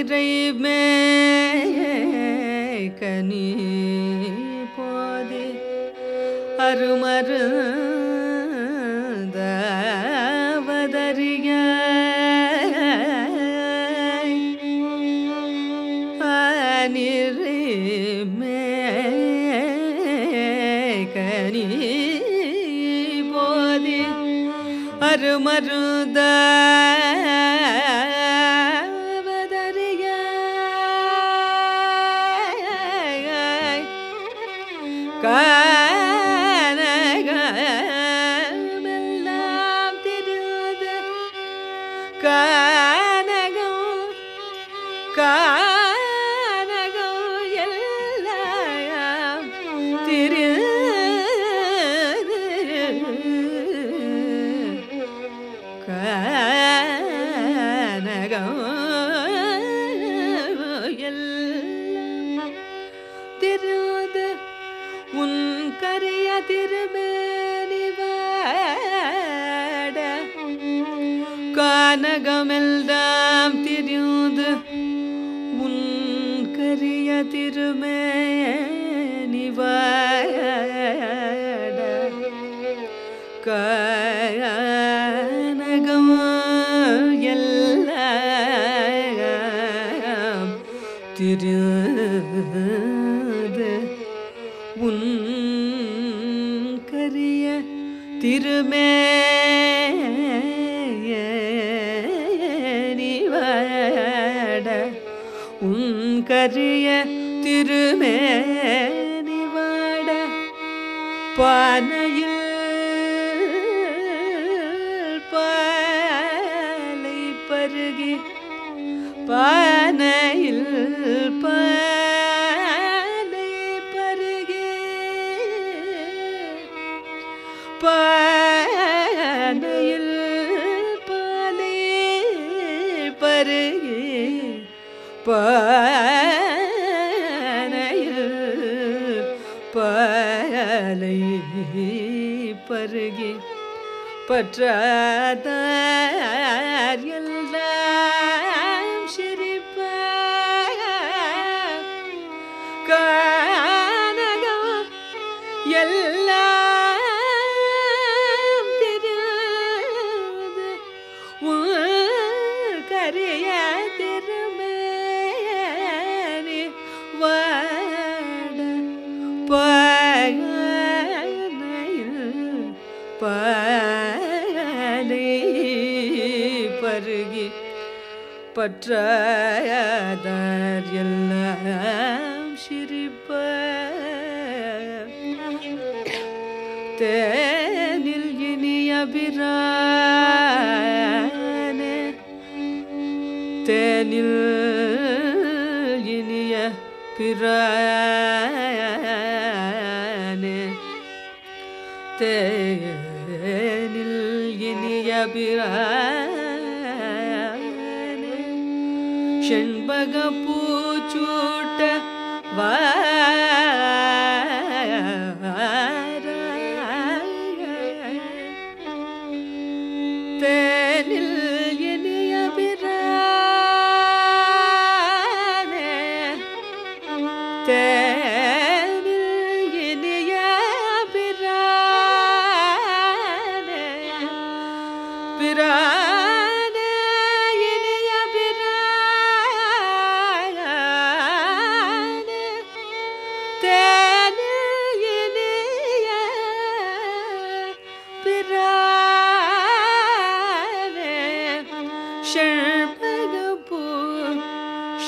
மயிரை மேகனி போதே அருமரு தாவதறிய அனிரை மேகனி போதே அருமருதா கனகமெல்லாம் கானகமெல்லாம் திரியுது உன் கரிய திருமேனிவாட கானகம் எல்லாம் திரியுது உன் கரிய திருமேனிவாட உங்கரிய திருமேனிவாட பானையில் பாலை பருகி பானையில் பாலை பருகி பானையில் பாலை பருகி பானையில் பாலை பருகி பற்றாதார் பற்றாதார் எல்லாம் சிரிப்ப. தேனில் இனிய பிரானே. தேனில் இனிய பிரானே. தேனில் இனிய பிரான். शण् भगपु चोट वा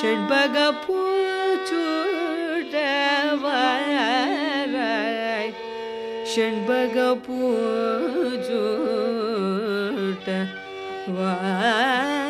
Shanbhagaputur Devarai Shanbhagaputur Devarai